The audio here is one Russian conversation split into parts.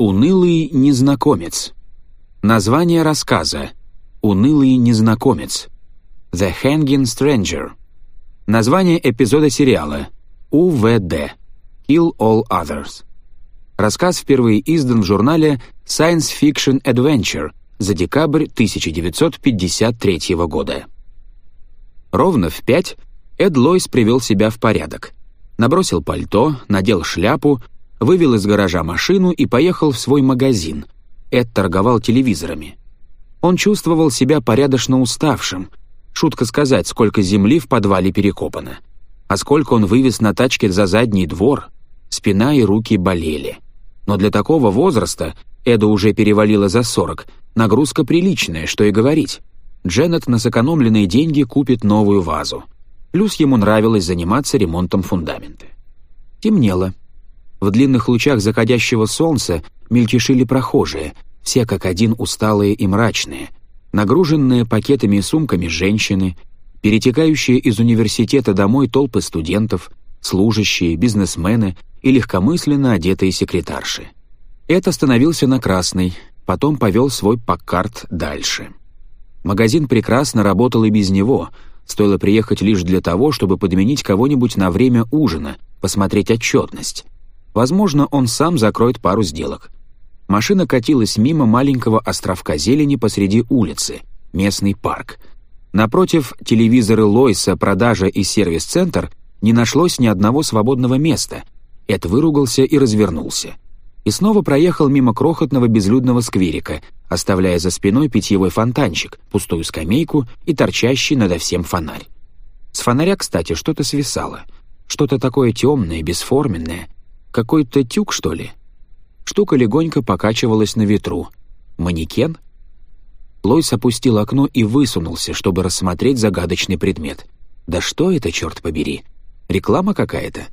«Унылый незнакомец». Название рассказа «Унылый незнакомец». «The Hanging Stranger». Название эпизода сериала «УВД» «Kill All Others». Рассказ впервые издан в журнале Science Fiction Adventure за декабрь 1953 года. Ровно в пять Эд Лойс привел себя в порядок. Набросил пальто, надел шляпу, вывел из гаража машину и поехал в свой магазин. Эд торговал телевизорами. Он чувствовал себя порядочно уставшим. Шутка сказать, сколько земли в подвале перекопано. А сколько он вывез на тачке за задний двор. Спина и руки болели. Но для такого возраста, Эда уже перевалило за 40, нагрузка приличная, что и говорить. Дженнет на сэкономленные деньги купит новую вазу. Плюс ему нравилось заниматься ремонтом фундамента. Темнело. В длинных лучах заходящего солнца мельтешили прохожие, все как один усталые и мрачные, нагруженные пакетами и сумками женщины, перетекающие из университета домой толпы студентов, служащие, бизнесмены и легкомысленно одетые секретарши. Эд остановился на красный, потом повел свой паккарт дальше. Магазин прекрасно работал и без него, стоило приехать лишь для того, чтобы подменить кого-нибудь на время ужина, посмотреть отчетность — Возможно, он сам закроет пару сделок. Машина катилась мимо маленького островка зелени посреди улицы, местный парк. Напротив телевизоры Лойса, продажа и сервис-центр не нашлось ни одного свободного места. Эд выругался и развернулся. И снова проехал мимо крохотного безлюдного скверика, оставляя за спиной питьевой фонтанчик, пустую скамейку и торчащий надо всем фонарь. С фонаря, кстати, что-то свисало. Что-то такое темное, бесформенное — какой-то тюк, что ли? Штука легонько покачивалась на ветру. Манекен? Лойс опустил окно и высунулся, чтобы рассмотреть загадочный предмет. «Да что это, черт побери? Реклама какая-то?»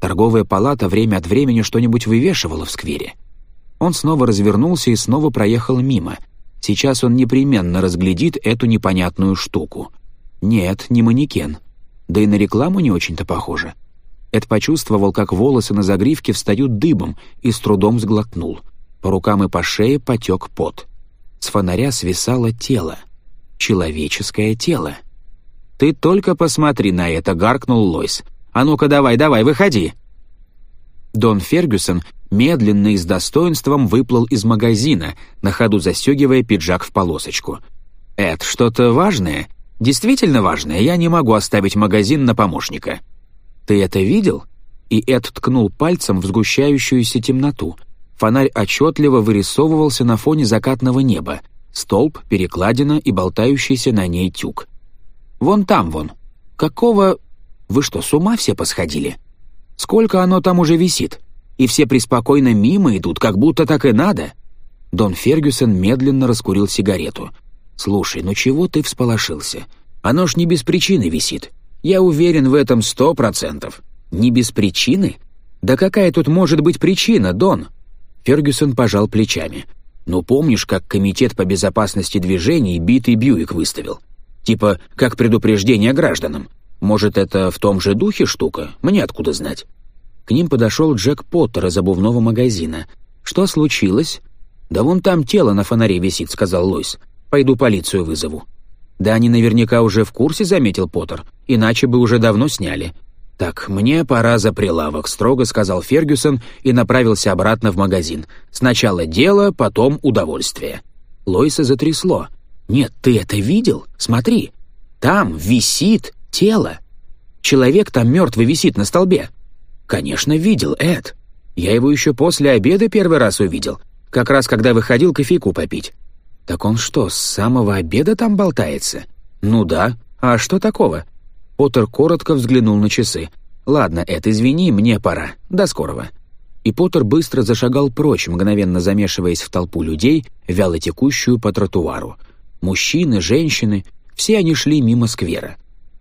Торговая палата время от времени что-нибудь вывешивала в сквере. Он снова развернулся и снова проехал мимо. Сейчас он непременно разглядит эту непонятную штуку. Нет, не манекен. Да и на рекламу не очень-то похоже. Эд почувствовал, как волосы на загривке встают дыбом, и с трудом сглотнул. По рукам и по шее потек пот. С фонаря свисало тело. Человеческое тело. «Ты только посмотри на это!» — гаркнул Лойс. «А ну-ка давай, давай, выходи!» Дон Фергюсон медленно и с достоинством выплыл из магазина, на ходу застегивая пиджак в полосочку. «Эд, что-то важное? Действительно важное? Я не могу оставить магазин на помощника». Ты это видел?» И Эд ткнул пальцем в сгущающуюся темноту. Фонарь отчетливо вырисовывался на фоне закатного неба. Столб, перекладина и болтающийся на ней тюк. «Вон там вон. Какого... Вы что, с ума все посходили? Сколько оно там уже висит? И все преспокойно мимо идут, как будто так и надо». Дон Фергюсон медленно раскурил сигарету. «Слушай, ну чего ты всполошился? Оно ж не без причины висит. Я уверен в этом сто процентов. Не без причины? Да какая тут может быть причина, Дон? Фергюсон пожал плечами. «Ну помнишь, как Комитет по безопасности движений битый Бьюик выставил? Типа, как предупреждение гражданам. Может, это в том же духе штука? Мне откуда знать?» К ним подошел Джек Поттер из обувного магазина. «Что случилось?» «Да вон там тело на фонаре висит», — сказал Лойс. «Пойду полицию вызову». Да они наверняка уже в курсе, заметил Поттер, иначе бы уже давно сняли. «Так, мне пора за прилавок», — строго сказал Фергюсон и направился обратно в магазин. «Сначала дело, потом удовольствие». Лойса затрясло. «Нет, ты это видел? Смотри. Там висит тело. Человек там мертвый висит на столбе». «Конечно, видел, Эд. Я его еще после обеда первый раз увидел, как раз когда выходил кофейку попить. «Так он что, с самого обеда там болтается?» «Ну да. А что такого?» Поттер коротко взглянул на часы. «Ладно, это извини, мне пора. До скорого». И Поттер быстро зашагал прочь, мгновенно замешиваясь в толпу людей, вяло текущую по тротуару. Мужчины, женщины — все они шли мимо сквера.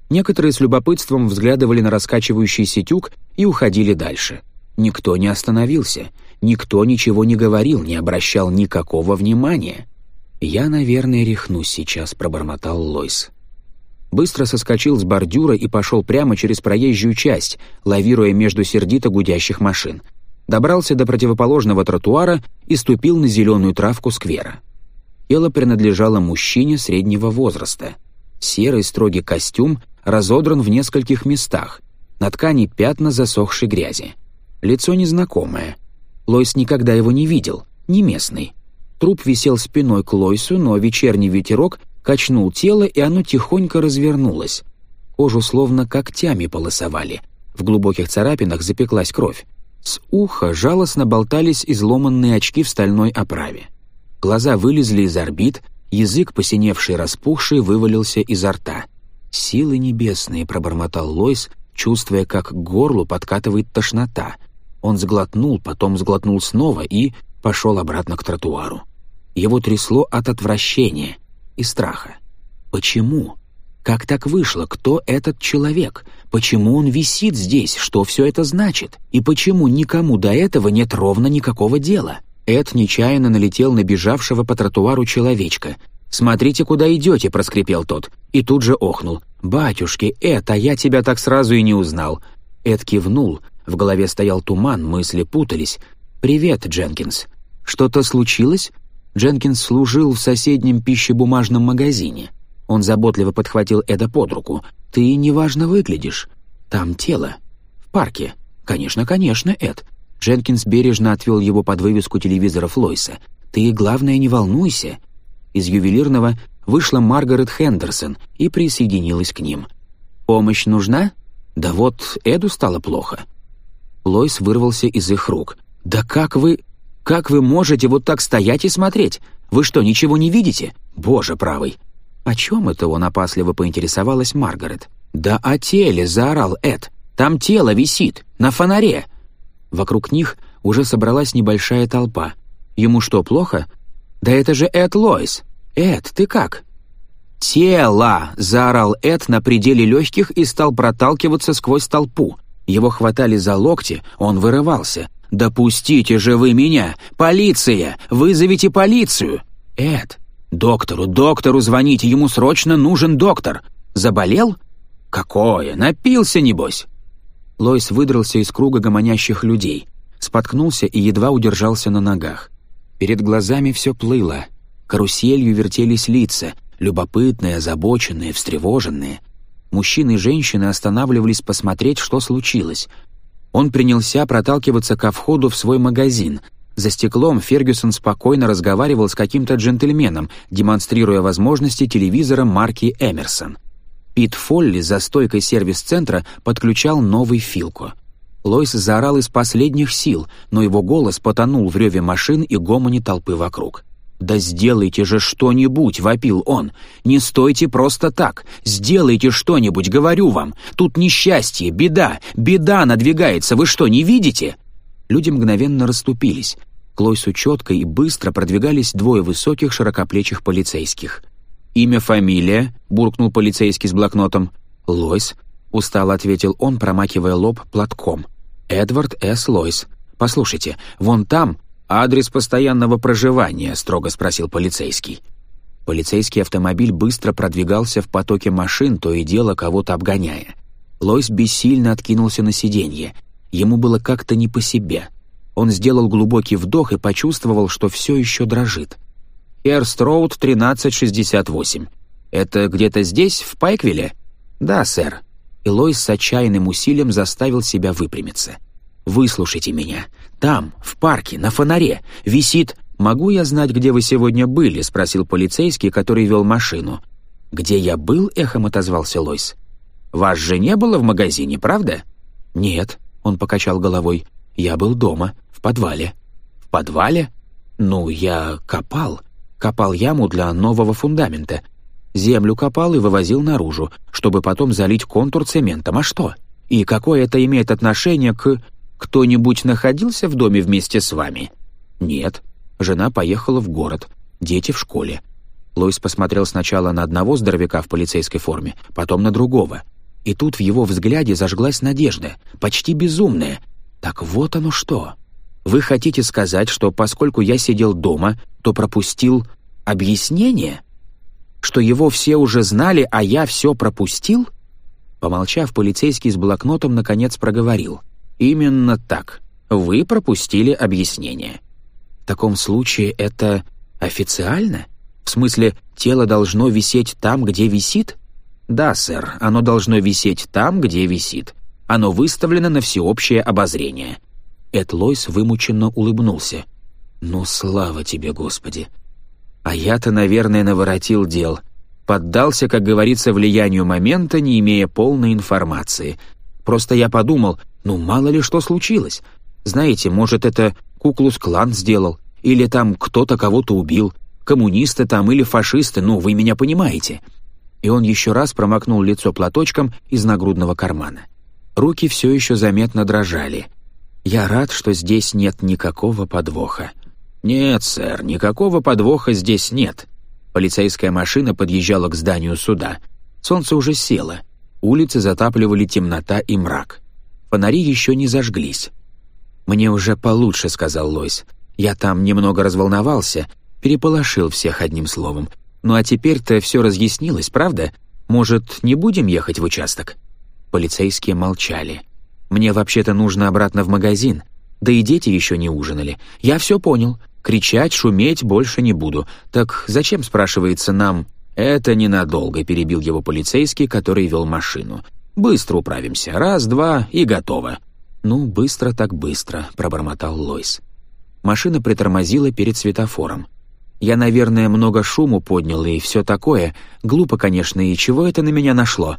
Некоторые с любопытством взглядывали на раскачивающийся тюк и уходили дальше. Никто не остановился, никто ничего не говорил, не обращал никакого внимания. «Я, наверное, рехнусь сейчас», — пробормотал Лойс. Быстро соскочил с бордюра и пошел прямо через проезжую часть, лавируя между сердито гудящих машин. Добрался до противоположного тротуара и ступил на зеленую травку сквера. Тело принадлежало мужчине среднего возраста. Серый строгий костюм разодран в нескольких местах, на ткани пятна засохшей грязи. Лицо незнакомое. Лойс никогда его не видел, не местный. Труп висел спиной к Лойсу, но вечерний ветерок качнул тело, и оно тихонько развернулось. Кожу словно когтями полосовали. В глубоких царапинах запеклась кровь. С уха жалостно болтались изломанные очки в стальной оправе. Глаза вылезли из орбит, язык, посиневший распухший, вывалился изо рта. «Силы небесные», — пробормотал Лойс, чувствуя, как к горлу подкатывает тошнота. Он сглотнул, потом сглотнул снова и пошел обратно к тротуару. Его трясло от отвращения и страха. Почему? Как так вышло? Кто этот человек? Почему он висит здесь? Что все это значит? И почему никому до этого нет ровно никакого дела? Эд нечаянно налетел на бежавшего по тротуару человечка. «Смотрите, куда идете!» — проскрипел тот. И тут же охнул. «Батюшки, Эд, а я тебя так сразу и не узнал!» Эд кивнул. В голове стоял туман, мысли путались. «Привет, Дженкинс!» «Что-то случилось?» Дженкинс служил в соседнем пищебумажном магазине. Он заботливо подхватил Эда под руку. «Ты неважно выглядишь. Там тело. В парке. Конечно, конечно, Эд». Дженкинс бережно отвел его под вывеску телевизора Флойса. «Ты, главное, не волнуйся». Из ювелирного вышла Маргарет Хендерсон и присоединилась к ним. «Помощь нужна? Да вот Эду стало плохо». Лойс вырвался из их рук. «Да как вы...» Как вы можете вот так стоять и смотреть? Вы что, ничего не видите? Боже правый!» «О чем это он?» — опасливо поинтересовалась Маргарет. «Да о теле!» — заорал Эд. «Там тело висит! На фонаре!» Вокруг них уже собралась небольшая толпа. «Ему что, плохо?» «Да это же Эд Лойс!» «Эд, ты как?» «Тело!» — заорал Эд на пределе легких и стал проталкиваться сквозь толпу. Его хватали за локти, он вырывался. «Допустите же вы меня! Полиция! Вызовите полицию!» «Эд, доктору, доктору звоните, ему срочно нужен доктор! Заболел?» «Какое? Напился, небось!» Лойс выдрался из круга гомонящих людей, споткнулся и едва удержался на ногах. Перед глазами все плыло, каруселью вертелись лица, любопытные, озабоченные, встревоженные. Мужчины и женщины останавливались посмотреть, что случилось — он принялся проталкиваться ко входу в свой магазин. За стеклом Фергюсон спокойно разговаривал с каким-то джентльменом, демонстрируя возможности телевизора марки «Эмерсон». Пит Фолли за стойкой сервис-центра подключал новый филку. Лойс заорал из последних сил, но его голос потонул в реве машин и гомоне толпы вокруг. «Да сделайте же что-нибудь!» — вопил он. «Не стойте просто так! Сделайте что-нибудь, говорю вам! Тут несчастье, беда! Беда надвигается! Вы что, не видите?» Люди мгновенно расступились. К Лойсу четко и быстро продвигались двое высоких широкоплечих полицейских. «Имя, фамилия?» — буркнул полицейский с блокнотом. «Лойс», — устало ответил он, промакивая лоб платком. «Эдвард С. Лойс. Послушайте, вон там, адрес постоянного проживания?» — строго спросил полицейский. Полицейский автомобиль быстро продвигался в потоке машин, то и дело кого-то обгоняя. Лойс бессильно откинулся на сиденье. Ему было как-то не по себе. Он сделал глубокий вдох и почувствовал, что все еще дрожит. «Херстроуд, 1368. Это где-то здесь, в Пайквилле?» «Да, сэр». И Лойс с отчаянным усилием заставил себя выпрямиться. Выслушайте меня. Там, в парке, на фонаре, висит... «Могу я знать, где вы сегодня были?» — спросил полицейский, который вел машину. «Где я был?» — эхом отозвался Лойс. «Вас же не было в магазине, правда?» «Нет», — он покачал головой. «Я был дома, в подвале». «В подвале?» «Ну, я копал. Копал яму для нового фундамента. Землю копал и вывозил наружу, чтобы потом залить контур цементом. А что? И какое это имеет отношение к...» Кто-нибудь находился в доме вместе с вами? Нет. Жена поехала в город. Дети в школе. Луис посмотрел сначала на одного здоровяка в полицейской форме, потом на другого. И тут в его взгляде зажглась надежда, почти безумная. Так вот оно что. Вы хотите сказать, что поскольку я сидел дома, то пропустил объяснение? Что его все уже знали, а я все пропустил? Помолчав, полицейский с блокнотом наконец проговорил — «Именно так. Вы пропустили объяснение». «В таком случае это официально? В смысле, тело должно висеть там, где висит?» «Да, сэр, оно должно висеть там, где висит. Оно выставлено на всеобщее обозрение». Эд Лойс вымученно улыбнулся. «Ну, слава тебе, Господи!» «А я-то, наверное, наворотил дел. Поддался, как говорится, влиянию момента, не имея полной информации. Просто я подумал, ну, мало ли что случилось. Знаете, может, это куклус клан сделал, или там кто-то кого-то убил, коммунисты там или фашисты, ну, вы меня понимаете». И он еще раз промокнул лицо платочком из нагрудного кармана. Руки все еще заметно дрожали. «Я рад, что здесь нет никакого подвоха». «Нет, сэр, никакого подвоха здесь нет». Полицейская машина подъезжала к зданию суда. Солнце уже село. Улицы затапливали темнота и мрак. Фонари еще не зажглись. «Мне уже получше», — сказал Лойс. «Я там немного разволновался, переполошил всех одним словом. Ну а теперь-то все разъяснилось, правда? Может, не будем ехать в участок?» Полицейские молчали. «Мне вообще-то нужно обратно в магазин. Да и дети еще не ужинали. Я все понял. Кричать, шуметь больше не буду. Так зачем, спрашивается, нам...» «Это ненадолго», — перебил его полицейский, который вел машину. Быстро управимся. Раз, два и готово». «Ну, быстро так быстро», — пробормотал Лойс. Машина притормозила перед светофором. Я, наверное, много шуму поднял и все такое. Глупо, конечно, и чего это на меня нашло?»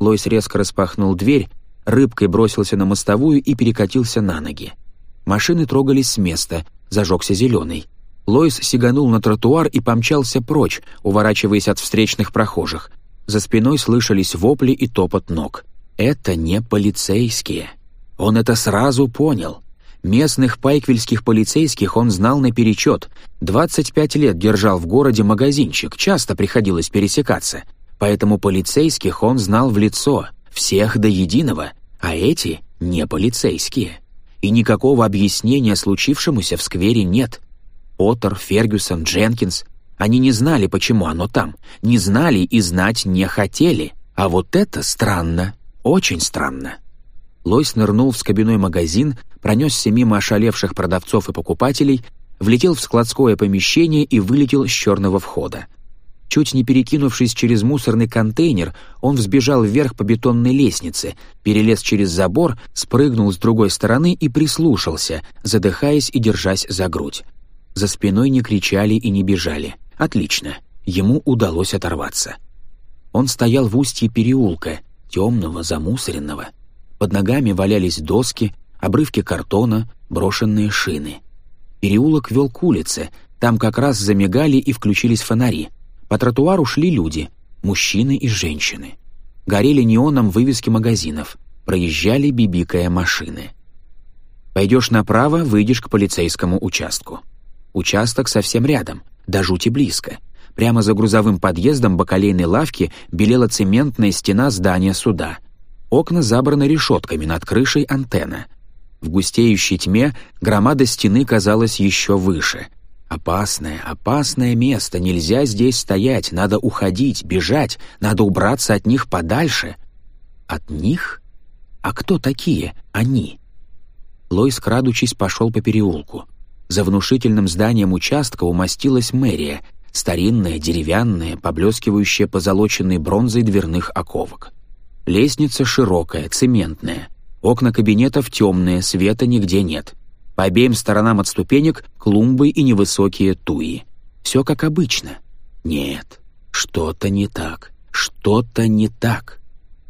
Лойс резко распахнул дверь, рыбкой бросился на мостовую и перекатился на ноги. Машины трогались с места, зажегся зеленый. Лойс сиганул на тротуар и помчался прочь, уворачиваясь от встречных прохожих — за спиной слышались вопли и топот ног. «Это не полицейские». Он это сразу понял. Местных пайквельских полицейских он знал наперечет. 25 лет держал в городе магазинчик, часто приходилось пересекаться. Поэтому полицейских он знал в лицо, всех до единого, а эти — не полицейские. И никакого объяснения случившемуся в сквере нет. Поттер, Фергюсон, Дженкинс они не знали, почему оно там, не знали и знать не хотели. А вот это странно, очень странно. Лойс нырнул в скобяной магазин, пронесся мимо ошалевших продавцов и покупателей, влетел в складское помещение и вылетел с черного входа. Чуть не перекинувшись через мусорный контейнер, он взбежал вверх по бетонной лестнице, перелез через забор, спрыгнул с другой стороны и прислушался, задыхаясь и держась за грудь. За спиной не кричали и не бежали. Отлично, ему удалось оторваться. Он стоял в устье переулка, темного, замусоренного. Под ногами валялись доски, обрывки картона, брошенные шины. Переулок вел к улице, там как раз замигали и включились фонари. По тротуару шли люди, мужчины и женщины. Горели неоном вывески магазинов, проезжали бибикая машины. Пойдешь направо, выйдешь к полицейскому участку. Участок совсем рядом до жути близко. Прямо за грузовым подъездом бакалейной лавки белела цементная стена здания суда. Окна забраны решетками, над крышей антенна. В густеющей тьме громада стены казалась еще выше. «Опасное, опасное место, нельзя здесь стоять, надо уходить, бежать, надо убраться от них подальше». «От них? А кто такие они?» Лойс, крадучись, пошел по переулку. За внушительным зданием участка умостилась мэрия, старинная, деревянная, поблескивающая позолоченной бронзой дверных оковок. Лестница широкая, цементная. Окна кабинетов темные, света нигде нет. По обеим сторонам от ступенек клумбы и невысокие туи. Все как обычно. Нет, что-то не так, что-то не так.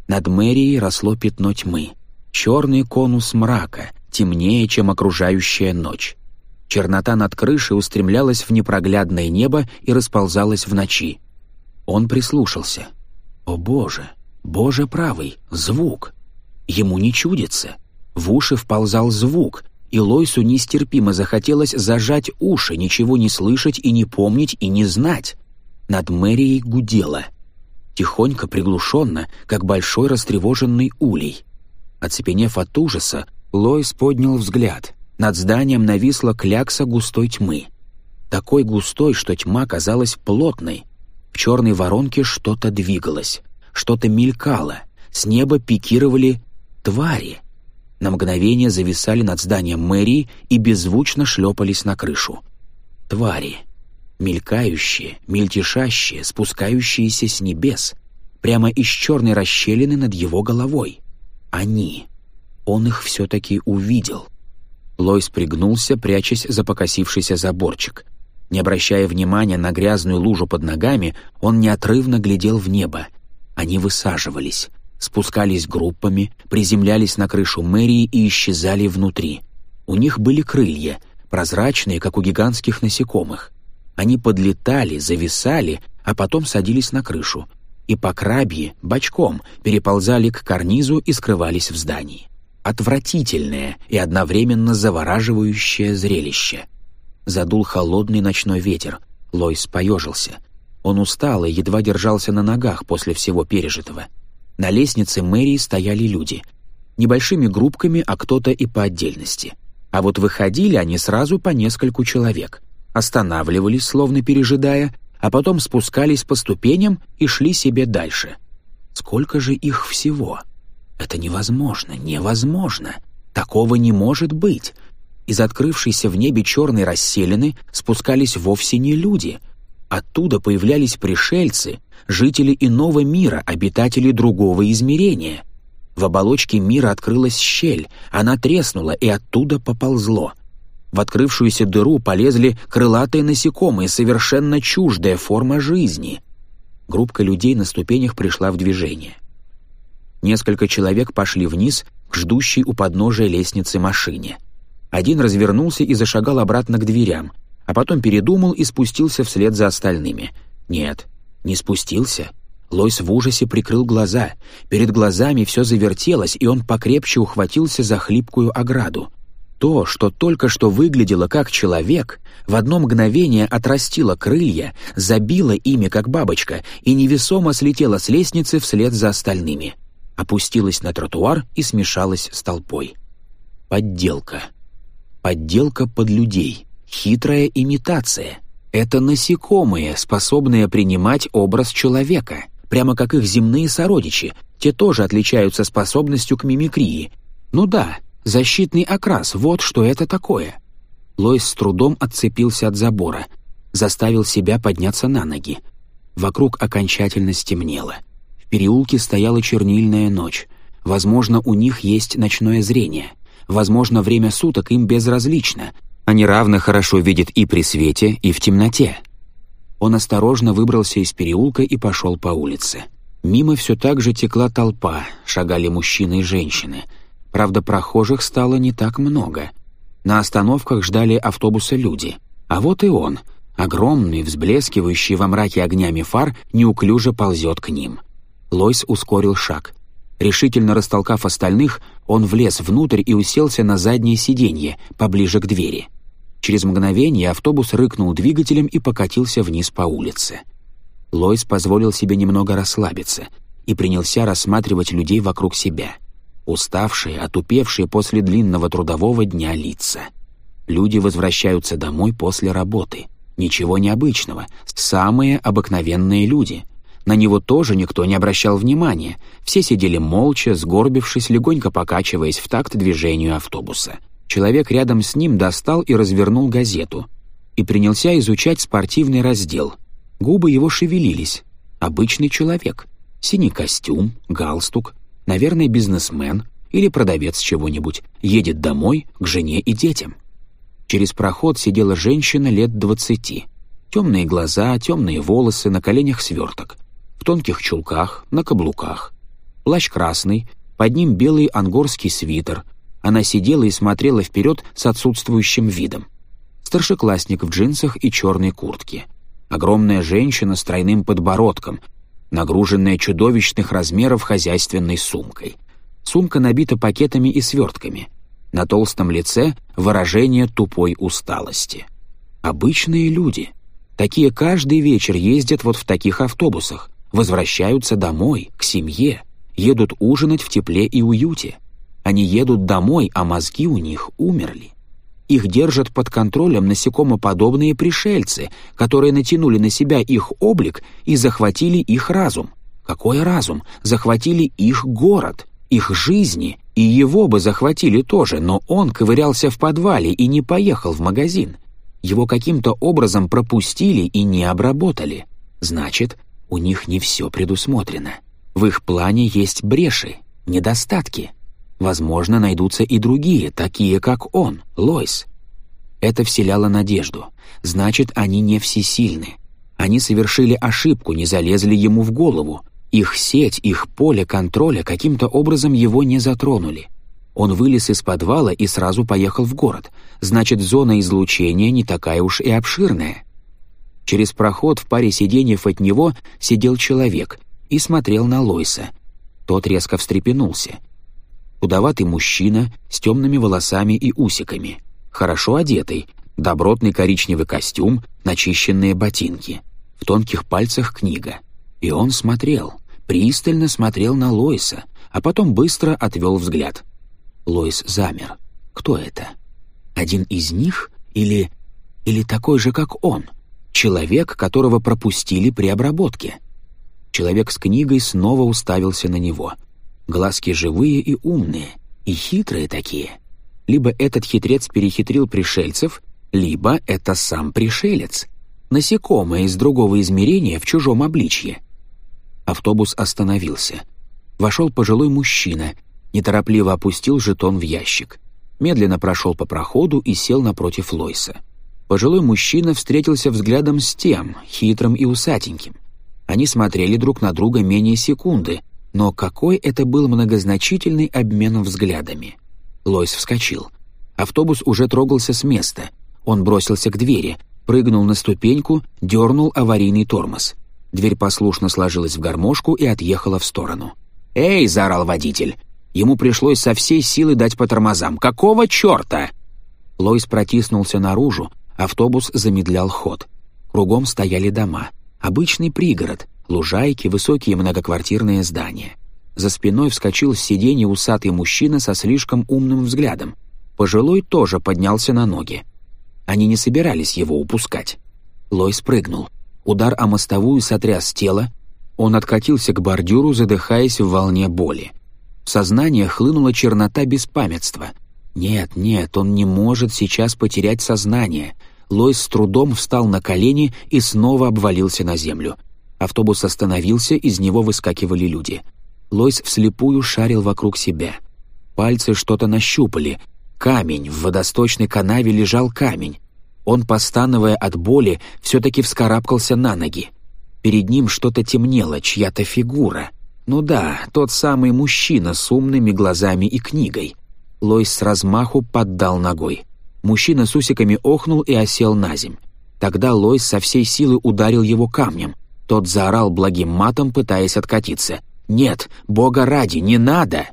Над мэрией росло пятно тьмы. Черный конус мрака, темнее, чем окружающая ночь. Чернота над крышей устремлялась в непроглядное небо и расползалась в ночи. Он прислушался. «О боже! Боже правый! Звук!» Ему не чудится. В уши вползал звук, и Лойсу нестерпимо захотелось зажать уши, ничего не слышать и не помнить и не знать. Над мэрией гудело. Тихонько, приглушенно, как большой растревоженный улей. Оцепенев от ужаса, Лойс поднял взгляд — над зданием нависла клякса густой тьмы. Такой густой, что тьма казалась плотной. В черной воронке что-то двигалось, что-то мелькало. С неба пикировали твари. На мгновение зависали над зданием мэрии и беззвучно шлепались на крышу. Твари. Мелькающие, мельтешащие, спускающиеся с небес. Прямо из черной расщелины над его головой. Они. Он их все-таки увидел. Лойс пригнулся, прячась за покосившийся заборчик. Не обращая внимания на грязную лужу под ногами, он неотрывно глядел в небо. Они высаживались, спускались группами, приземлялись на крышу мэрии и исчезали внутри. У них были крылья, прозрачные, как у гигантских насекомых. Они подлетали, зависали, а потом садились на крышу. И по крабье, бочком, переползали к карнизу и скрывались в здании отвратительное и одновременно завораживающее зрелище. Задул холодный ночной ветер, Лойс поежился. Он устал и едва держался на ногах после всего пережитого. На лестнице мэрии стояли люди. Небольшими группками, а кто-то и по отдельности. А вот выходили они сразу по нескольку человек. Останавливались, словно пережидая, а потом спускались по ступеням и шли себе дальше. Сколько же их всего?» Это невозможно, невозможно. Такого не может быть. Из открывшейся в небе черной расселины спускались вовсе не люди. Оттуда появлялись пришельцы, жители иного мира, обитатели другого измерения. В оболочке мира открылась щель, она треснула и оттуда поползло. В открывшуюся дыру полезли крылатые насекомые, совершенно чуждая форма жизни. Группка людей на ступенях пришла в движение. Несколько человек пошли вниз к ждущей у подножия лестницы машине. Один развернулся и зашагал обратно к дверям, а потом передумал и спустился вслед за остальными. Нет, не спустился. Лойс в ужасе прикрыл глаза. Перед глазами все завертелось, и он покрепче ухватился за хлипкую ограду. То, что только что выглядело как человек, в одно мгновение отрастило крылья, забило ими как бабочка и невесомо слетело с лестницы вслед за остальными опустилась на тротуар и смешалась с толпой. Подделка. Подделка под людей. Хитрая имитация. Это насекомые, способные принимать образ человека, прямо как их земные сородичи. Те тоже отличаются способностью к мимикрии. Ну да, защитный окрас, вот что это такое. Лойс с трудом отцепился от забора, заставил себя подняться на ноги. Вокруг окончательно стемнело — переулке стояла чернильная ночь. Возможно, у них есть ночное зрение. Возможно, время суток им безразлично. Они равно хорошо видят и при свете, и в темноте. Он осторожно выбрался из переулка и пошел по улице. Мимо все так же текла толпа, шагали мужчины и женщины. Правда, прохожих стало не так много. На остановках ждали автобуса люди. А вот и он, огромный, взблескивающий во мраке огнями фар, неуклюже ползет к ним. — Лойс ускорил шаг. Решительно растолкав остальных, он влез внутрь и уселся на заднее сиденье, поближе к двери. Через мгновение автобус рыкнул двигателем и покатился вниз по улице. Лойс позволил себе немного расслабиться и принялся рассматривать людей вокруг себя. Уставшие, отупевшие после длинного трудового дня лица. Люди возвращаются домой после работы. Ничего необычного, самые обыкновенные люди, на него тоже никто не обращал внимания. Все сидели молча, сгорбившись, легонько покачиваясь в такт движению автобуса. Человек рядом с ним достал и развернул газету. И принялся изучать спортивный раздел. Губы его шевелились. Обычный человек. Синий костюм, галстук. Наверное, бизнесмен или продавец чего-нибудь. Едет домой, к жене и детям. Через проход сидела женщина лет двадцати. Темные глаза, темные волосы, на коленях сверток в тонких чулках, на каблуках. Плащ красный, под ним белый ангорский свитер. Она сидела и смотрела вперед с отсутствующим видом. Старшеклассник в джинсах и черной куртке. Огромная женщина с тройным подбородком, нагруженная чудовищных размеров хозяйственной сумкой. Сумка набита пакетами и свертками. На толстом лице выражение тупой усталости. Обычные люди. Такие каждый вечер ездят вот в таких автобусах возвращаются домой, к семье, едут ужинать в тепле и уюте. Они едут домой, а мозги у них умерли. Их держат под контролем насекомоподобные пришельцы, которые натянули на себя их облик и захватили их разум. Какой разум? Захватили их город, их жизни, и его бы захватили тоже, но он ковырялся в подвале и не поехал в магазин. Его каким-то образом пропустили и не обработали. Значит, у них не все предусмотрено. В их плане есть бреши, недостатки. Возможно, найдутся и другие, такие как он, Лойс. Это вселяло надежду. Значит, они не всесильны. Они совершили ошибку, не залезли ему в голову. Их сеть, их поле контроля каким-то образом его не затронули. Он вылез из подвала и сразу поехал в город. Значит, зона излучения не такая уж и обширная. Через проход в паре сиденьев от него сидел человек и смотрел на Лойса. Тот резко встрепенулся. Удоватый мужчина с темными волосами и усиками. Хорошо одетый, добротный коричневый костюм, начищенные ботинки. В тонких пальцах книга. И он смотрел, пристально смотрел на Лойса, а потом быстро отвел взгляд. Лойс замер. Кто это? Один из них или... или такой же, как он?» Человек, которого пропустили при обработке. Человек с книгой снова уставился на него. Глазки живые и умные, и хитрые такие. Либо этот хитрец перехитрил пришельцев, либо это сам пришелец. Насекомое из другого измерения в чужом обличье. Автобус остановился. Вошел пожилой мужчина, неторопливо опустил жетон в ящик. Медленно прошел по проходу и сел напротив Лойса. Пожилой мужчина встретился взглядом с тем, хитрым и усатеньким. Они смотрели друг на друга менее секунды, но какой это был многозначительный обмен взглядами. Лойс вскочил. Автобус уже трогался с места. Он бросился к двери, прыгнул на ступеньку, дернул аварийный тормоз. Дверь послушно сложилась в гармошку и отъехала в сторону. «Эй!» — заорал водитель. Ему пришлось со всей силы дать по тормозам. «Какого черта?» Лойс протиснулся наружу, Автобус замедлял ход. Кругом стояли дома. Обычный пригород, лужайки, высокие многоквартирные здания. За спиной вскочил с сиденья усатый мужчина со слишком умным взглядом. Пожилой тоже поднялся на ноги. Они не собирались его упускать. Лой спрыгнул. Удар о мостовую сотряс тело. Он откатился к бордюру, задыхаясь в волне боли. В сознание хлынула чернота беспамятства. Нет, нет, он не может сейчас потерять сознание. Лойс с трудом встал на колени и снова обвалился на землю. Автобус остановился, из него выскакивали люди. Лойс вслепую шарил вокруг себя. Пальцы что-то нащупали. Камень, в водосточной канаве лежал камень. Он, постановая от боли, все-таки вскарабкался на ноги. Перед ним что-то темнело, чья-то фигура. Ну да, тот самый мужчина с умными глазами и книгой. Лойс с размаху поддал ногой. Мужчина с усиками охнул и осел на земь. Тогда Лойс со всей силы ударил его камнем. Тот заорал благим матом, пытаясь откатиться. «Нет, бога ради, не надо!»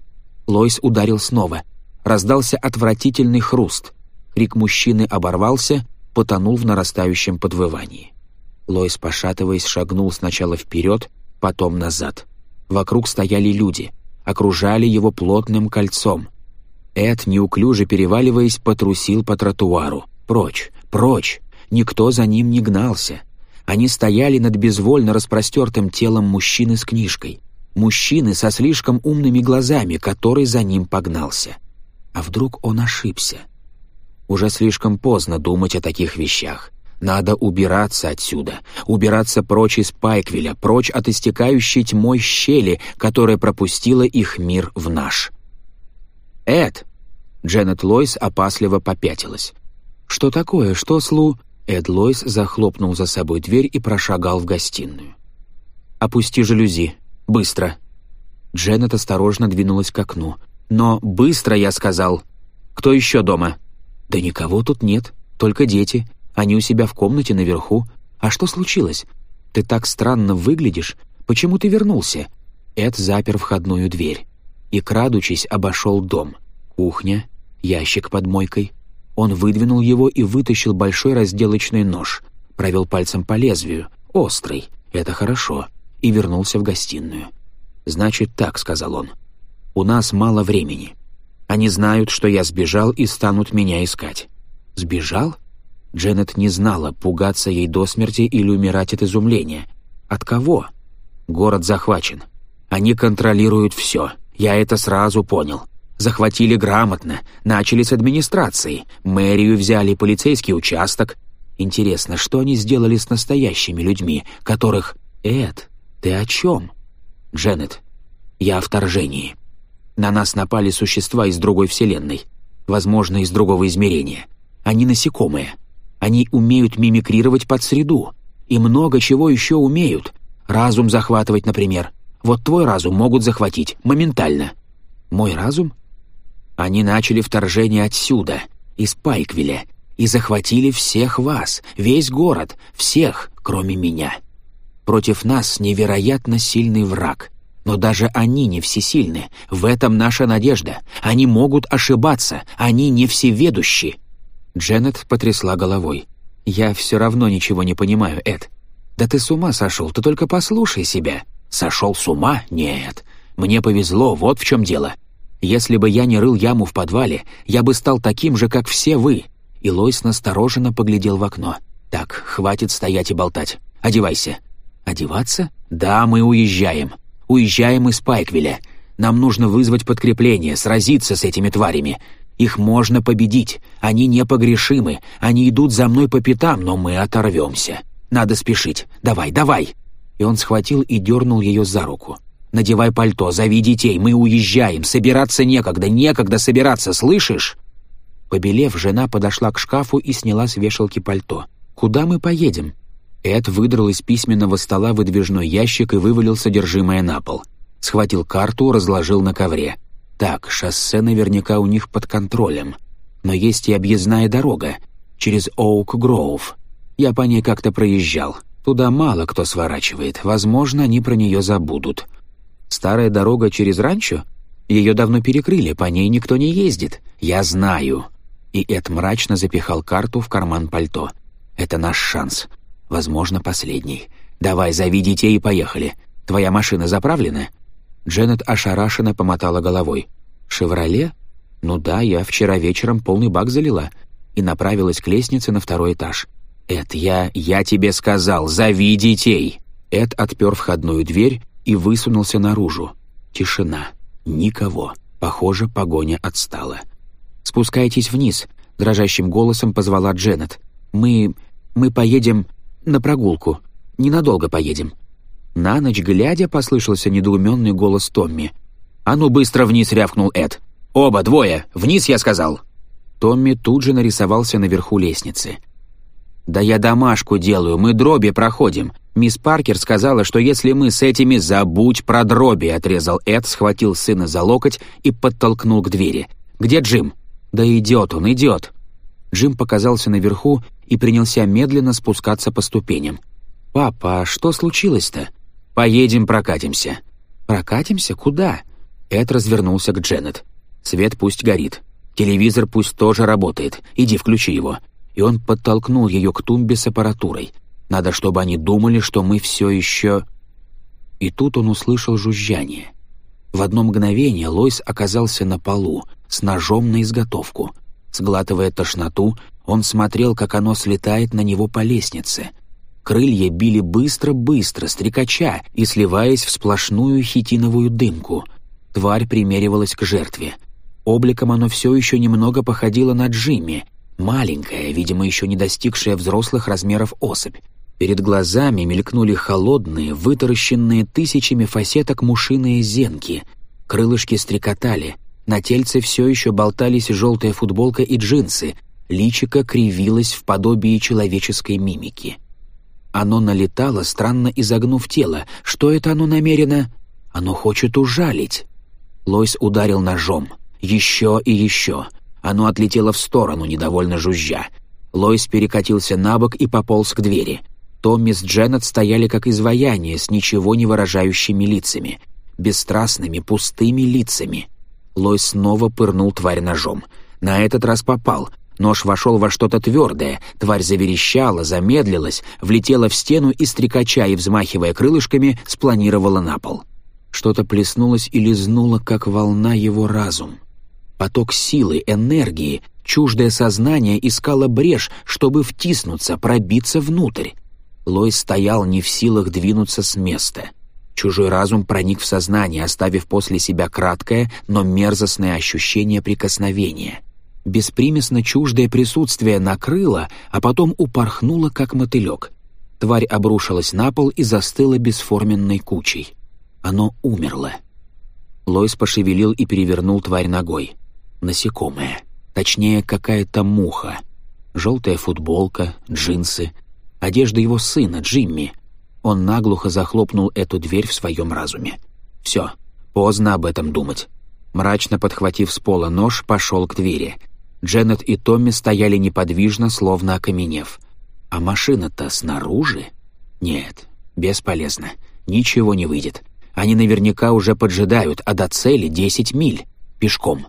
Лойс ударил снова. Раздался отвратительный хруст. Крик мужчины оборвался, потонул в нарастающем подвывании. Лойс, пошатываясь, шагнул сначала вперед, потом назад. Вокруг стояли люди, окружали его плотным кольцом — Эд, неуклюже переваливаясь, потрусил по тротуару. Прочь, прочь! Никто за ним не гнался. Они стояли над безвольно распростертым телом мужчины с книжкой. Мужчины со слишком умными глазами, который за ним погнался. А вдруг он ошибся? Уже слишком поздно думать о таких вещах. Надо убираться отсюда, убираться прочь из Пайквеля, прочь от истекающей тьмой щели, которая пропустила их мир в наш. «Эд!» Дженнет Лойс опасливо попятилась. «Что такое? Что слу? Эд Лойс захлопнул за собой дверь и прошагал в гостиную. «Опусти жалюзи. Быстро!» Дженнет осторожно двинулась к окну. «Но быстро!» — я сказал. «Кто еще дома?» «Да никого тут нет. Только дети. Они у себя в комнате наверху. А что случилось? Ты так странно выглядишь. Почему ты вернулся?» Эд запер входную дверь и, крадучись, обошел дом. Кухня, ящик под мойкой. Он выдвинул его и вытащил большой разделочный нож. Провел пальцем по лезвию. Острый. Это хорошо. И вернулся в гостиную. «Значит так», — сказал он. «У нас мало времени. Они знают, что я сбежал и станут меня искать». «Сбежал?» Дженнет не знала, пугаться ей до смерти или умирать от изумления. «От кого?» «Город захвачен. Они контролируют все. Я это сразу понял. Захватили грамотно, начали с администрации, мэрию взяли полицейский участок. Интересно, что они сделали с настоящими людьми, которых... Эд, ты о чем? Дженнет, я о вторжении. На нас напали существа из другой вселенной, возможно, из другого измерения. Они насекомые. Они умеют мимикрировать под среду. И много чего еще умеют. Разум захватывать, например. Вот твой разум могут захватить, моментально». «Мой разум?» «Они начали вторжение отсюда, из Пайквиля, и захватили всех вас, весь город, всех, кроме меня. Против нас невероятно сильный враг». Но даже они не всесильны. В этом наша надежда. Они могут ошибаться. Они не всеведущи. Дженнет потрясла головой. «Я все равно ничего не понимаю, Эд. Да ты с ума сошел, ты только послушай себя. Сошел с ума? Нет. Мне повезло, вот в чем дело. Если бы я не рыл яму в подвале, я бы стал таким же, как все вы». И Лойс настороженно поглядел в окно. «Так, хватит стоять и болтать. Одевайся». «Одеваться?» «Да, мы уезжаем. Уезжаем из Пайквиля. Нам нужно вызвать подкрепление, сразиться с этими тварями. Их можно победить. Они непогрешимы. Они идут за мной по пятам, но мы оторвемся. Надо спешить. Давай, давай!» и он схватил и дернул ее за руку. «Надевай пальто, зови детей, мы уезжаем, собираться некогда, некогда собираться, слышишь?» Побелев, жена подошла к шкафу и сняла с вешалки пальто. «Куда мы поедем?» Эд выдрал из письменного стола выдвижной ящик и вывалил содержимое на пол. Схватил карту, разложил на ковре. «Так, шоссе наверняка у них под контролем. Но есть и объездная дорога. Через Оук-Гроув. Я по ней как-то проезжал. Туда мало кто сворачивает, возможно, они про нее забудут. Старая дорога через ранчо? Ее давно перекрыли, по ней никто не ездит. Я знаю». И Эд мрачно запихал карту в карман пальто. «Это наш шанс. Возможно, последний. Давай, зови детей и поехали. Твоя машина заправлена?» Дженнет ошарашенно помотала головой. «Шевроле? Ну да, я вчера вечером полный бак залила» и направилась к лестнице на второй этаж — «Эд, я... я тебе сказал, зови детей!» Эд отпер входную дверь и высунулся наружу. Тишина. Никого. Похоже, погоня отстала. «Спускайтесь вниз», — дрожащим голосом позвала Дженнет. «Мы... мы поедем на прогулку. Ненадолго поедем». На ночь глядя послышался недоуменный голос Томми. «А ну быстро вниз!» — рявкнул Эд. «Оба, двое! Вниз, я сказал!» Томми тут же нарисовался наверху лестницы — «Да я домашку делаю, мы дроби проходим. Мисс Паркер сказала, что если мы с этими «забудь про дроби», — отрезал Эд, схватил сына за локоть и подтолкнул к двери. «Где Джим?» «Да идет он, идет». Джим показался наверху и принялся медленно спускаться по ступеням. «Папа, а что случилось-то?» «Поедем прокатимся». «Прокатимся? Куда?» Эд развернулся к Дженнет. «Свет пусть горит. Телевизор пусть тоже работает. Иди включи его и он подтолкнул ее к тумбе с аппаратурой. Надо, чтобы они думали, что мы все еще... И тут он услышал жужжание. В одно мгновение Лойс оказался на полу, с ножом на изготовку. Сглатывая тошноту, он смотрел, как оно слетает на него по лестнице. Крылья били быстро-быстро, стрекача, и сливаясь в сплошную хитиновую дымку. Тварь примеривалась к жертве. Обликом оно все еще немного походило на Джимми — маленькая, видимо, еще не достигшая взрослых размеров особь. Перед глазами мелькнули холодные, вытаращенные тысячами фасеток мушиные зенки. Крылышки стрекотали, на тельце все еще болтались желтая футболка и джинсы, личико кривилось в подобии человеческой мимики. Оно налетало, странно изогнув тело. Что это оно намерено? Оно хочет ужалить. Лойс ударил ножом. Еще и еще — оно отлетело в сторону, недовольно жужжа. Лойс перекатился на бок и пополз к двери. Томми с Дженнет стояли как изваяние с ничего не выражающими лицами. Бесстрастными, пустыми лицами. Лойс снова пырнул тварь ножом. На этот раз попал. Нож вошел во что-то твердое, тварь заверещала, замедлилась, влетела в стену и, стрекача и взмахивая крылышками, спланировала на пол. Что-то плеснулось и лизнуло, как волна его разум. Поток силы, энергии, чуждое сознание искало брешь, чтобы втиснуться, пробиться внутрь. Лой стоял не в силах двинуться с места. Чужой разум проник в сознание, оставив после себя краткое, но мерзостное ощущение прикосновения. Беспримесно чуждое присутствие накрыло, а потом упорхнуло, как мотылек. Тварь обрушилась на пол и застыла бесформенной кучей. Оно умерло. Лойс пошевелил и перевернул тварь ногой насекомое. Точнее, какая-то муха. Желтая футболка, джинсы. Одежда его сына, Джимми. Он наглухо захлопнул эту дверь в своем разуме. Все, поздно об этом думать. Мрачно подхватив с пола нож, пошел к двери. Дженнет и Томми стояли неподвижно, словно окаменев. А машина-то снаружи? Нет, бесполезно. Ничего не выйдет. Они наверняка уже поджидают, а до цели 10 миль. Пешком.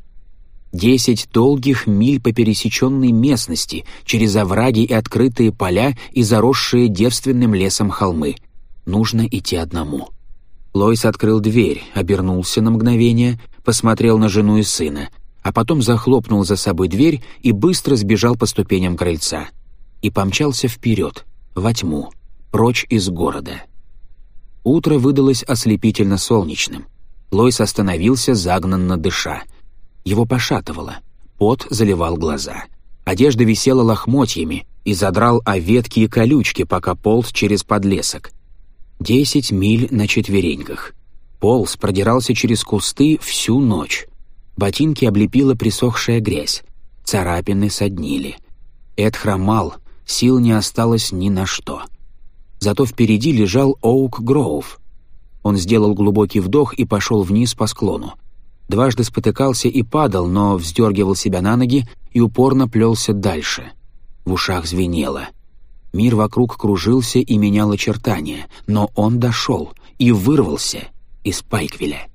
Десять долгих миль по пересеченной местности, через овраги и открытые поля и заросшие девственным лесом холмы. Нужно идти одному. Лойс открыл дверь, обернулся на мгновение, посмотрел на жену и сына, а потом захлопнул за собой дверь и быстро сбежал по ступеням крыльца. И помчался вперед, во тьму, прочь из города. Утро выдалось ослепительно солнечным. Лойс остановился, загнанно дыша — его пошатывало. Пот заливал глаза. Одежда висела лохмотьями и задрал о ветки и колючки, пока полз через подлесок. Десять миль на четвереньках. Полз продирался через кусты всю ночь. Ботинки облепила присохшая грязь. Царапины соднили. Эд хромал, сил не осталось ни на что. Зато впереди лежал Оук Гроув. Он сделал глубокий вдох и пошел вниз по склону дважды спотыкался и падал, но вздергивал себя на ноги и упорно плелся дальше. В ушах звенело. Мир вокруг кружился и менял очертания, но он дошел и вырвался из Пайквеля.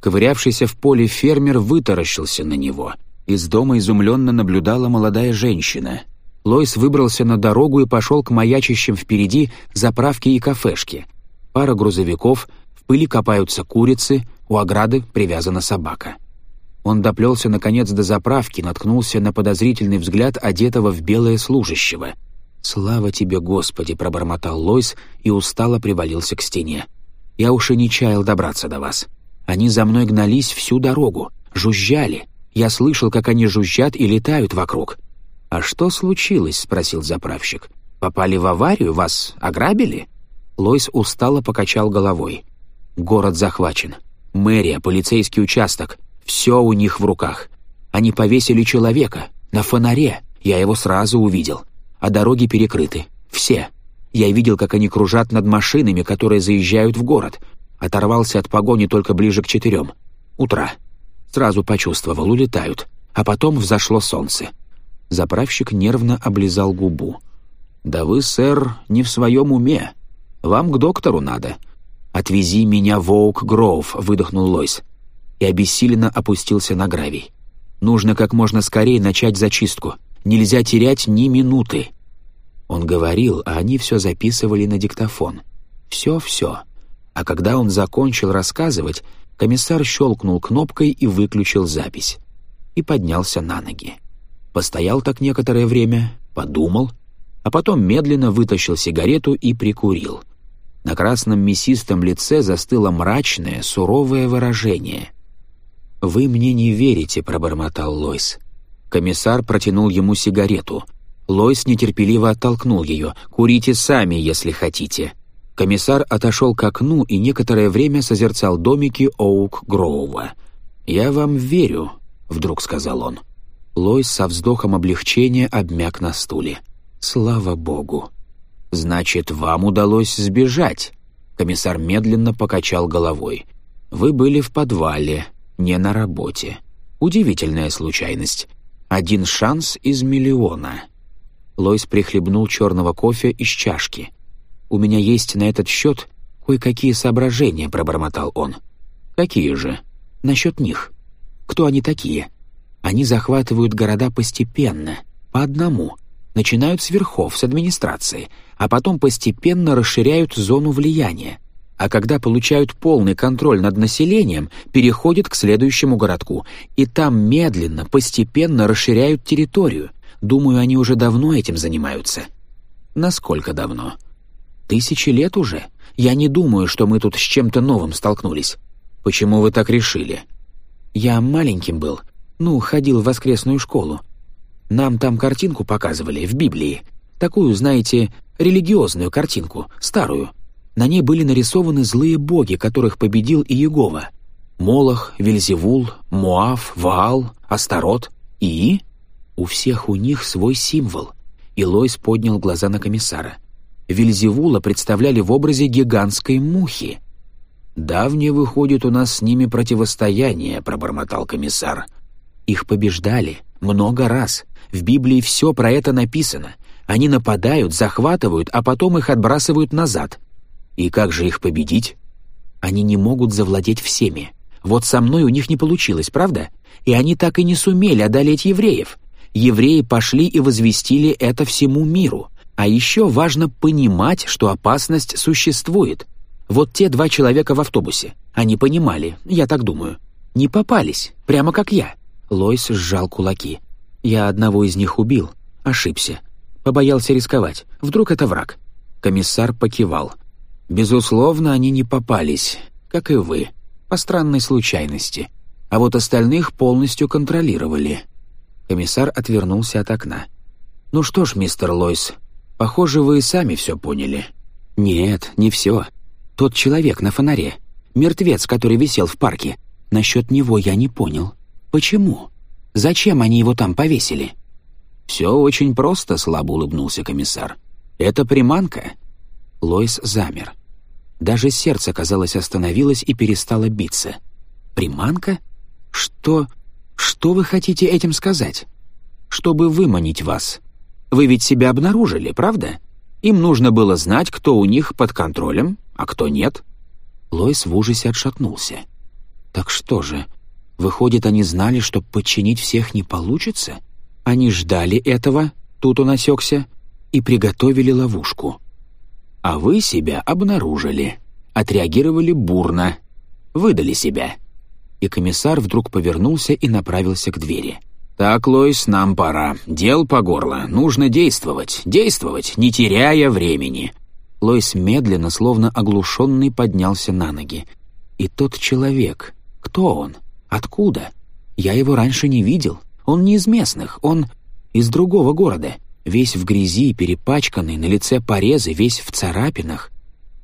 Ковырявшийся в поле фермер вытаращился на него. Из дома изумленно наблюдала молодая женщина. Лойс выбрался на дорогу и пошел к маячащим впереди заправки и кафешки. Пара грузовиков, в пыли копаются курицы — у ограды привязана собака. Он доплелся, наконец, до заправки, наткнулся на подозрительный взгляд одетого в белое служащего. «Слава тебе, Господи!» — пробормотал Лойс и устало привалился к стене. «Я уж и не чаял добраться до вас. Они за мной гнались всю дорогу, жужжали. Я слышал, как они жужжат и летают вокруг». «А что случилось?» — спросил заправщик. «Попали в аварию? Вас ограбили?» Лойс устало покачал головой. «Город захвачен. Мэрия, полицейский участок. Все у них в руках. Они повесили человека. На фонаре. Я его сразу увидел. А дороги перекрыты. Все. Я видел, как они кружат над машинами, которые заезжают в город. Оторвался от погони только ближе к четырем. Утро. Сразу почувствовал, улетают. А потом взошло солнце. Заправщик нервно облизал губу. «Да вы, сэр, не в своем уме. Вам к доктору надо. «Отвези меня в Оук-Гроув», — выдохнул Лойс. И обессиленно опустился на гравий. «Нужно как можно скорее начать зачистку. Нельзя терять ни минуты». Он говорил, а они все записывали на диктофон. «Все-все». А когда он закончил рассказывать, комиссар щелкнул кнопкой и выключил запись. И поднялся на ноги. Постоял так некоторое время, подумал, а потом медленно вытащил сигарету и прикурил — на красном мясистом лице застыло мрачное, суровое выражение. «Вы мне не верите», — пробормотал Лойс. Комиссар протянул ему сигарету. Лойс нетерпеливо оттолкнул ее. «Курите сами, если хотите». Комиссар отошел к окну и некоторое время созерцал домики Оук-Гроува. «Я вам верю», — вдруг сказал он. Лойс со вздохом облегчения обмяк на стуле. «Слава богу!» «Значит, вам удалось сбежать?» Комиссар медленно покачал головой. «Вы были в подвале, не на работе. Удивительная случайность. Один шанс из миллиона». Лойс прихлебнул черного кофе из чашки. «У меня есть на этот счет кое-какие соображения», — пробормотал он. «Какие же?» «Насчет них. Кто они такие?» «Они захватывают города постепенно, по одному, начинают с верхов, с администрации, а потом постепенно расширяют зону влияния. А когда получают полный контроль над населением, переходят к следующему городку, и там медленно, постепенно расширяют территорию. Думаю, они уже давно этим занимаются. Насколько давно? Тысячи лет уже. Я не думаю, что мы тут с чем-то новым столкнулись. Почему вы так решили? Я маленьким был, ну, ходил в воскресную школу. Нам там картинку показывали в Библии. Такую, знаете, религиозную картинку, старую. На ней были нарисованы злые боги, которых победил Иегова. Молох, Вельзевул, Муав, Ваал, Астарот и... У всех у них свой символ. И Лойс поднял глаза на комиссара. Вельзевула представляли в образе гигантской мухи. «Давнее выходит у нас с ними противостояние», — пробормотал комиссар. «Их побеждали, много раз. В Библии все про это написано. Они нападают, захватывают, а потом их отбрасывают назад. И как же их победить? Они не могут завладеть всеми. Вот со мной у них не получилось, правда? И они так и не сумели одолеть евреев. Евреи пошли и возвестили это всему миру. А еще важно понимать, что опасность существует. Вот те два человека в автобусе. Они понимали, я так думаю. Не попались, прямо как я. Лойс сжал кулаки. «Я одного из них убил. Ошибся. Побоялся рисковать. Вдруг это враг?» Комиссар покивал. «Безусловно, они не попались, как и вы, по странной случайности. А вот остальных полностью контролировали». Комиссар отвернулся от окна. «Ну что ж, мистер Лойс, похоже, вы и сами все поняли». «Нет, не все. Тот человек на фонаре, мертвец, который висел в парке, насчет него я не понял». Почему? Зачем они его там повесили?» «Все очень просто», — слабо улыбнулся комиссар. «Это приманка». Лойс замер. Даже сердце, казалось, остановилось и перестало биться. «Приманка? Что... что вы хотите этим сказать?» «Чтобы выманить вас. Вы ведь себя обнаружили, правда? Им нужно было знать, кто у них под контролем, а кто нет». Лойс в ужасе отшатнулся. «Так что же, Выходит, они знали, что подчинить всех не получится? Они ждали этого, тут он осекся, и приготовили ловушку. А вы себя обнаружили, отреагировали бурно, выдали себя. И комиссар вдруг повернулся и направился к двери. «Так, Лойс, нам пора. Дел по горло. Нужно действовать, действовать, не теряя времени». Лойс медленно, словно оглушенный, поднялся на ноги. «И тот человек, кто он?» Откуда? Я его раньше не видел. Он не из местных, он из другого города. Весь в грязи, перепачканный, на лице порезы, весь в царапинах.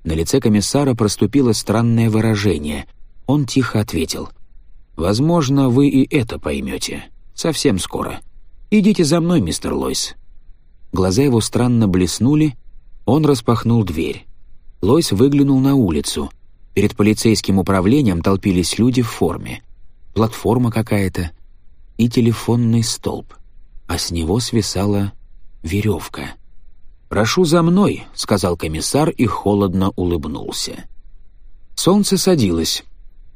На лице комиссара проступило странное выражение. Он тихо ответил. «Возможно, вы и это поймете. Совсем скоро. Идите за мной, мистер Лойс». Глаза его странно блеснули, он распахнул дверь. Лойс выглянул на улицу. Перед полицейским управлением толпились люди в форме платформа какая-то и телефонный столб, а с него свисала веревка. «Прошу за мной», — сказал комиссар и холодно улыбнулся. Солнце садилось,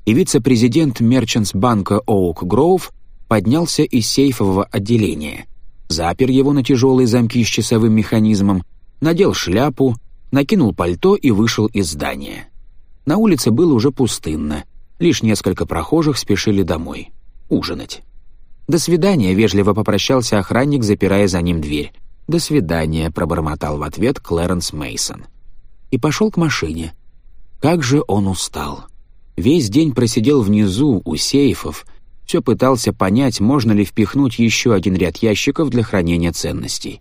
и вице-президент Мерчантс-банка Оук Гроув поднялся из сейфового отделения, запер его на тяжелые замки с часовым механизмом, надел шляпу, накинул пальто и вышел из здания. На улице было уже пустынно — Лишь несколько прохожих спешили домой. Ужинать. «До свидания», — вежливо попрощался охранник, запирая за ним дверь. «До свидания», — пробормотал в ответ Клэренс Мейсон. И пошел к машине. Как же он устал. Весь день просидел внизу, у сейфов, все пытался понять, можно ли впихнуть еще один ряд ящиков для хранения ценностей.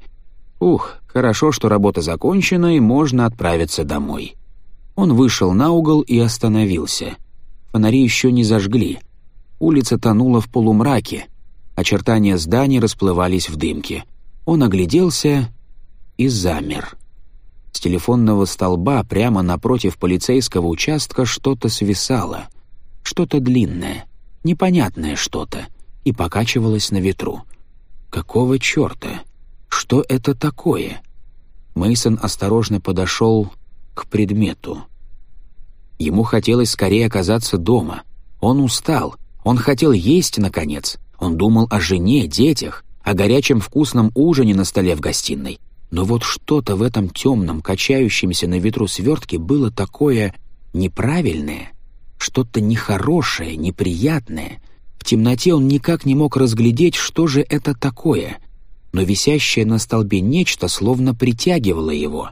Ух, хорошо, что работа закончена и можно отправиться домой. Он вышел на угол и остановился — Фонари еще не зажгли. Улица тонула в полумраке. Очертания зданий расплывались в дымке. Он огляделся и замер. С телефонного столба прямо напротив полицейского участка что-то свисало. Что-то длинное, непонятное что-то, и покачивалось на ветру. «Какого черта? Что это такое?» Мейсон осторожно подошел к предмету. Ему хотелось скорее оказаться дома. Он устал, он хотел есть, наконец. Он думал о жене, детях, о горячем вкусном ужине на столе в гостиной. Но вот что-то в этом темном, качающемся на ветру свертке было такое неправильное, что-то нехорошее, неприятное. В темноте он никак не мог разглядеть, что же это такое. Но висящее на столбе нечто словно притягивало его.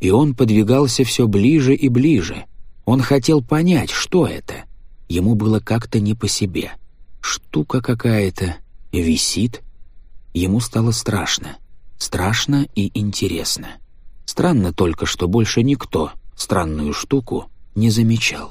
И он подвигался все ближе и ближе — он хотел понять, что это. Ему было как-то не по себе. Штука какая-то висит. Ему стало страшно. Страшно и интересно. Странно только, что больше никто странную штуку не замечал.